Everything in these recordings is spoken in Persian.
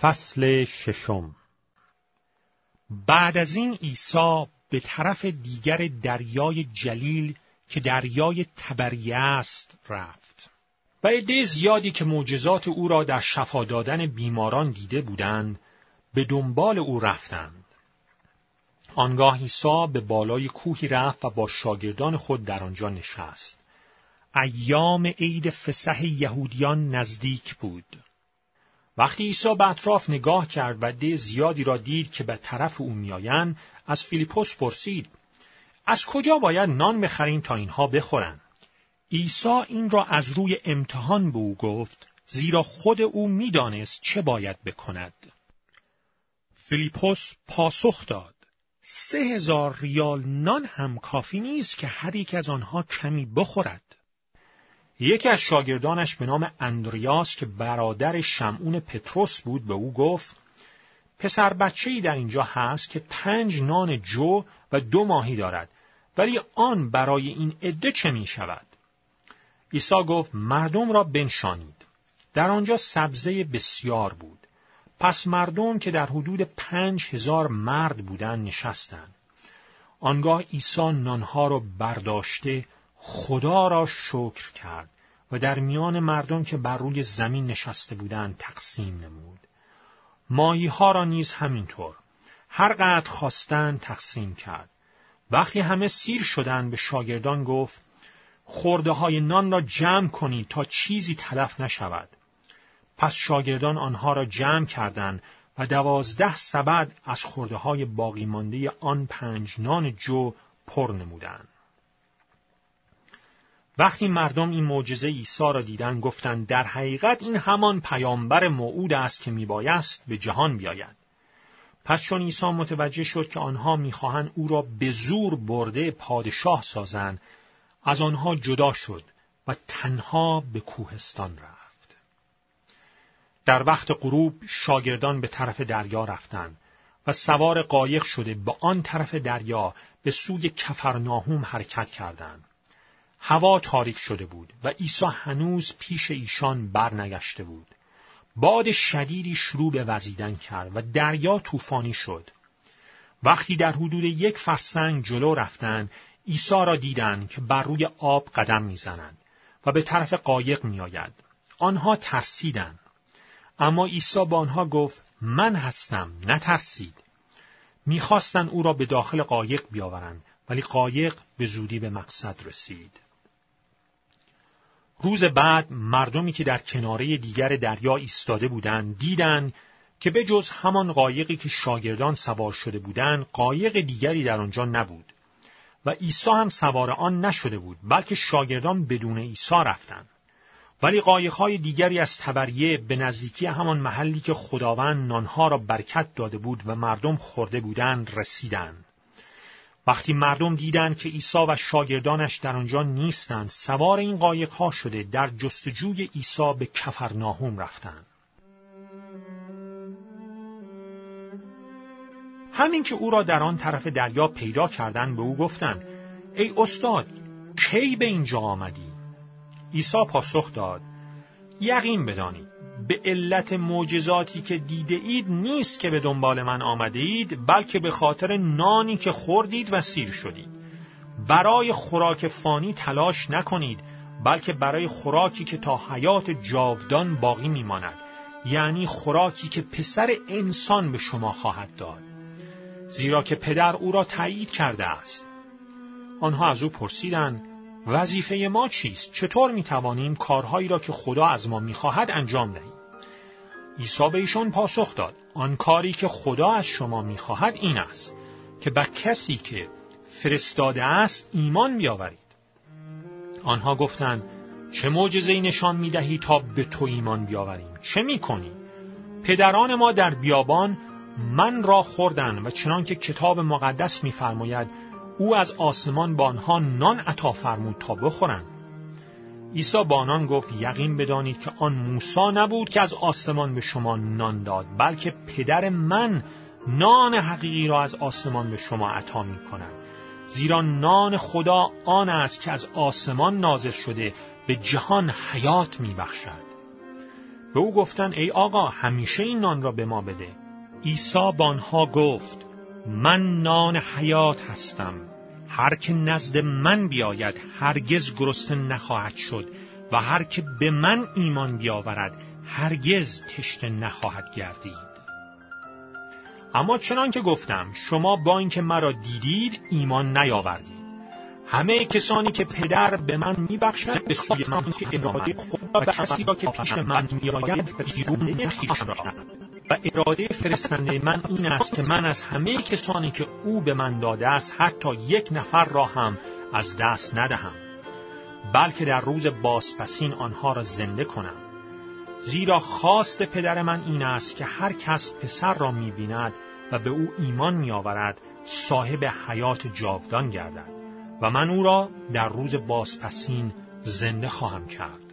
فصل ششم. بعد از این عیسی به طرف دیگر دریای جلیل که دریای تبریه است رفت. و عده زیادی که معجزات او را در شفا دادن بیماران دیده بودند به دنبال او رفتند. آنگاه عیسی به بالای کوهی رفت و با شاگردان خود در آنجا نشست. ایام عید فسح یهودیان نزدیک بود. وقتی عیسی به اطراف نگاه کرد و ده زیادی را دید که به طرف او میآیند از فیلیپوس پرسید از کجا باید نان بخریم تا اینها بخورند؟ عیسی این را از روی امتحان به او گفت زیرا خود او می‌دانست چه باید بکند. فیلیپوس پاسخ داد سه هزار ریال نان هم کافی نیست که هر یک از آنها کمی بخورد. یکی از شاگردانش به نام اندریاس که برادر شمعون پتروس بود به او گفت پسر بچه ای در اینجا هست که پنج نان جو و دو ماهی دارد ولی آن برای این عده چه می شود؟ عیسی گفت مردم را بنشانید. در آنجا سبزه بسیار بود. پس مردم که در حدود پنج هزار مرد بودند نشستند. آنگاه عیسی نانها را برداشته خدا را شکر کرد و در میان مردم که بر روی زمین نشسته بودند تقسیم نمود. ماهی ها را نیز همینطور. هر قدر خواستند تقسیم کرد. وقتی همه سیر شدند به شاگردان گفت خورده های نان را جمع کنید تا چیزی تلف نشود. پس شاگردان آنها را جمع کردند و دوازده سبد از خورده های باقی مانده آن پنج نان جو پر نمودند. وقتی مردم این معجزه عیسی را دیدن گفتند در حقیقت این همان پیامبر موعود است که میبایست به جهان بیاید. پس چون عیسی متوجه شد که آنها می‌خواهند او را به زور برده پادشاه سازند از آنها جدا شد و تنها به کوهستان رفت. در وقت غروب شاگردان به طرف دریا رفتند و سوار قایق شده به آن طرف دریا به سوی کفرناهوم حرکت کردند. هوا تاریک شده بود و عیسی هنوز پیش ایشان برنگشته بود. باد شدیدی شروع به وزیدن کرد و دریا طوفانی شد. وقتی در حدود یک فرسنگ جلو رفتند، عیسی را دیدند که بر روی آب قدم می‌زنند و به طرف قایق میآید. آنها ترسیدند. اما عیسی با آنها گفت من هستم نترسید. می‌خواستند او را به داخل قایق بیاورند ولی قایق به زودی به مقصد رسید. روز بعد مردمی که در کناره دیگر دریا ایستاده بودند دیدند که به جز همان قایقی که شاگردان سوار شده بودند قایق دیگری در آنجا نبود و عیسی هم سوار آن نشده بود بلکه شاگردان بدون عیسی رفتند. ولی قایقهای دیگری از تبریه به نزدیکی همان محلی که خداوند نانها را برکت داده بود و مردم خورده بودند رسیدند. وقتی مردم دیدند که عیسی و شاگردانش در آنجا نیستند سوار این قایقها شده در جستجوی عیسی به کفرناهوم رفتند همین که او را در آن طرف دریا پیدا کردند به او گفتند ای استاد کی به اینجا آمدی؟ عیسی پاسخ داد یقین بدانید. به علت معجزاتی که دیده اید نیست که به دنبال من آمده اید بلکه به خاطر نانی که خوردید و سیر شدید برای خوراک فانی تلاش نکنید بلکه برای خوراکی که تا حیات جاودان باقی میماند یعنی خوراکی که پسر انسان به شما خواهد داد زیرا که پدر او را تایید کرده است آنها از او پرسیدند وظیفه ما چیست؟ چطور می توانیم کارهایی را که خدا از ما می‌خواهد انجام دهیم؟ عیسی به ایشان پاسخ داد. آن کاری که خدا از شما می‌خواهد این است که به کسی که فرستاده است ایمان بیاورید. آنها گفتند چه معجزه نشان می‌دهی تا به تو ایمان بیاوریم؟ چه می‌کنی؟ پدران ما در بیابان من را خوردن و چنان که کتاب مقدس میفرماید او از آسمان با آنها نان عطا فرمود تا بخورند. عیسی با آنان گفت یقین بدانید که آن موسی نبود که از آسمان به شما نان داد بلکه پدر من نان حقیقی را از آسمان به شما عطا می کند زیرا نان خدا آن است که از آسمان نازل شده به جهان حیات می بخشد به او گفتن ای آقا همیشه این نان را به ما بده. عیسی بانها گفت من نان حیات هستم. هر که نزد من بیاید هرگز گرسنه نخواهد شد و هر که به من ایمان بیاورد هرگز تشنه نخواهد گردید. اما چنان که گفتم شما با اینکه مرا دیدید ایمان نیاوردید. همه کسانی که پدر به من میبخشد به سوی من که اراده خود و کسی را که پیش من میآید بیرون نمیخیشند. و اراده فرستنده من این است که من از همه کسانی که او به من داده است حتی یک نفر را هم از دست ندهم بلکه در روز بازپسین آنها را زنده کنم. زیرا خواست پدر من این است که هر کس پسر را می‌بیند و به او ایمان میآورد صاحب حیات جاودان گردد و من او را در روز بازپسین زنده خواهم کرد.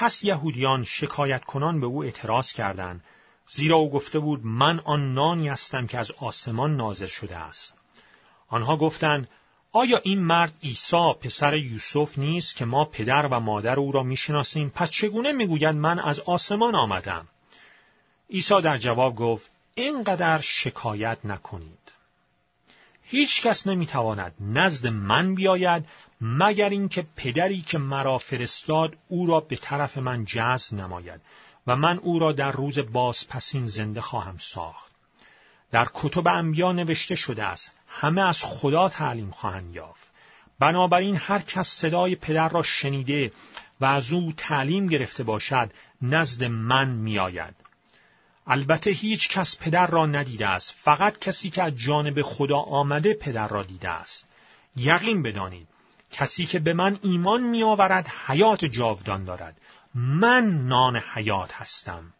پس یهودیان شکایت کنان به او اعتراض کردند زیرا او گفته بود من آن نانی هستم که از آسمان نازل شده است. آنها گفتند آیا این مرد عیسی پسر یوسف نیست که ما پدر و مادر او را می‌شناسیم؟ پس چگونه می‌گوید من از آسمان آمدم؟ عیسی در جواب گفت اینقدر شکایت نکنید. هیچ کس نمی‌تواند نزد من بیاید مگر اینکه پدری که مرا فرستاد او را به طرف من جذب نماید و من او را در روز بازپسین زنده خواهم ساخت. در کتب انبیا نوشته شده است همه از خدا تعلیم خواهند یافت. بنابراین هر کس صدای پدر را شنیده و از او تعلیم گرفته باشد نزد من میآید. البته هیچ کس پدر را ندیده است فقط کسی که از جانب خدا آمده پدر را دیده است. یقین بدانید کسی که به من ایمان می آورد حیات جاودان دارد من نان حیات هستم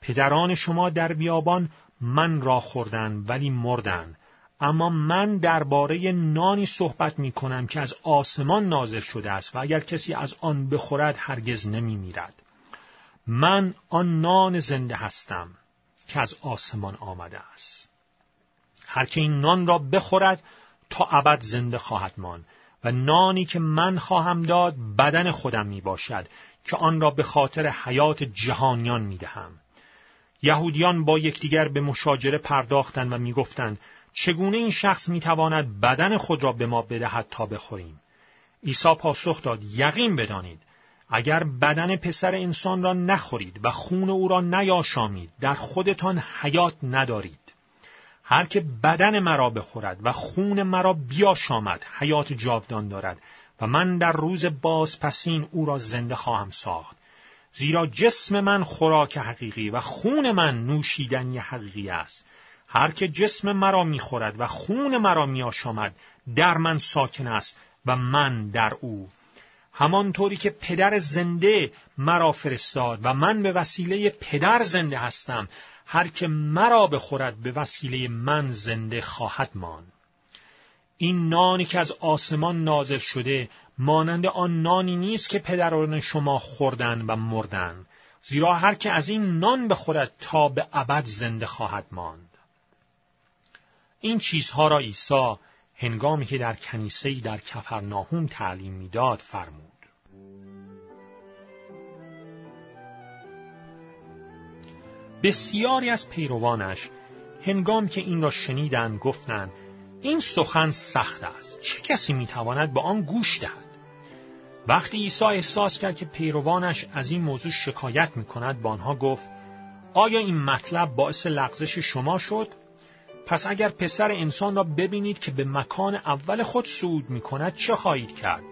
پدران شما در بیابان من را خوردن ولی مردن اما من درباره نانی صحبت می کنم که از آسمان نازل شده است و اگر کسی از آن بخورد هرگز نمی میرد. من آن نان زنده هستم که از آسمان آمده است. هر که این نان را بخورد تا ابد زنده خواهد ماند و نانی که من خواهم داد بدن خودم می باشد که آن را به خاطر حیات جهانیان می دهم. یهودیان با یکدیگر به مشاجره پرداختند و می‌گفتند چگونه این شخص می‌تواند بدن خود را به ما بدهد تا بخوریم عیسی پاسخ داد یقین بدانید اگر بدن پسر انسان را نخورید و خون او را نیاشامید در خودتان حیات ندارید هر که بدن مرا بخورد و خون مرا بیاشامد حیات جاودان دارد و من در روز بازپسین او را زنده خواهم ساخت. زیرا جسم من خوراک حقیقی و خون من نوشیدنی حقیقی است. هر که جسم مرا می‌خورد و خون مرا میآشامد در من ساکن است و من در او. همانطوری که پدر زنده مرا فرستاد و من به وسیله پدر زنده هستم هر که مرا بخورد به وسیله من زنده خواهد ماند. این نانی که از آسمان نازل شده مانند آن نانی نیست که پدران شما خوردن و مردن زیرا هر که از این نان بخورد تا به ابد زنده خواهد ماند. این چیزها را عیسی هنگامی که در کنیسه در کفرناهوم تعلیم می‌داد فرمود. بسیاری از پیروانش هنگام که این را شنیدند گفتند این سخن سخت است چه کسی می‌تواند به آن گوش دهد وقتی عیسی احساس کرد که پیروانش از این موضوع شکایت می کند با آنها گفت آیا این مطلب باعث لغزش شما شد؟ پس اگر پسر انسان را ببینید که به مکان اول خود صعود می کند چه خواهید کرد؟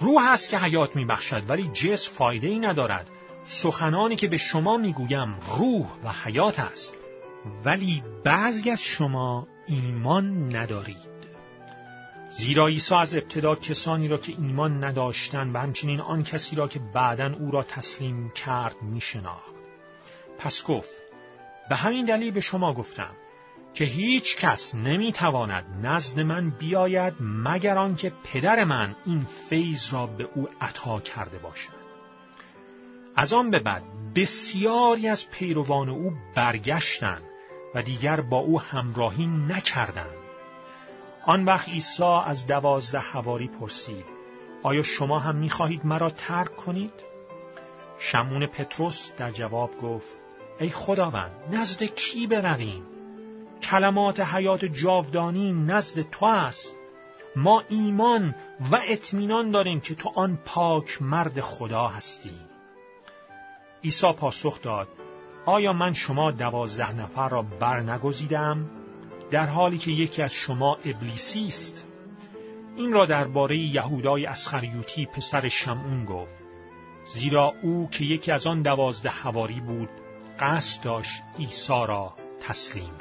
روح است که حیات می بخشد ولی جسم فایده ای ندارد. سخنانی که به شما می گویم روح و حیات است. ولی بعضی از شما ایمان ندارید. زیرا عیسی از ابتدا کسانی را که ایمان نداشتند و همچنین آن کسی را که بعدا او را تسلیم کرد می شناخت. پس گفت به همین دلیل به شما گفتم که هیچ کس نمی تواند نزد من بیاید مگر آنکه پدر من این فیض را به او عطا کرده باشد. از آن به بعد بسیاری از پیروان او برگشتند و دیگر با او همراهی نکردند. آن وقت عیسی از دوازده حواری پرسید آیا شما هم می‌خواهید مرا ترک کنید؟ شمون پتروس در جواب گفت ای خداوند نزد کی برویم کلمات حیات جاودانی نزد تو است ما ایمان و اطمینان داریم که تو آن پاک مرد خدا هستی عیسی پاسخ داد آیا من شما دوازده نفر را برنگزیدم؟ در حالی که یکی از شما ابلیسی است. این را درباره یهودای اسخریوتی پسر شمعون گفت زیرا او که یکی از آن دوازده حواری بود قصد داشت عیسی را تسلیم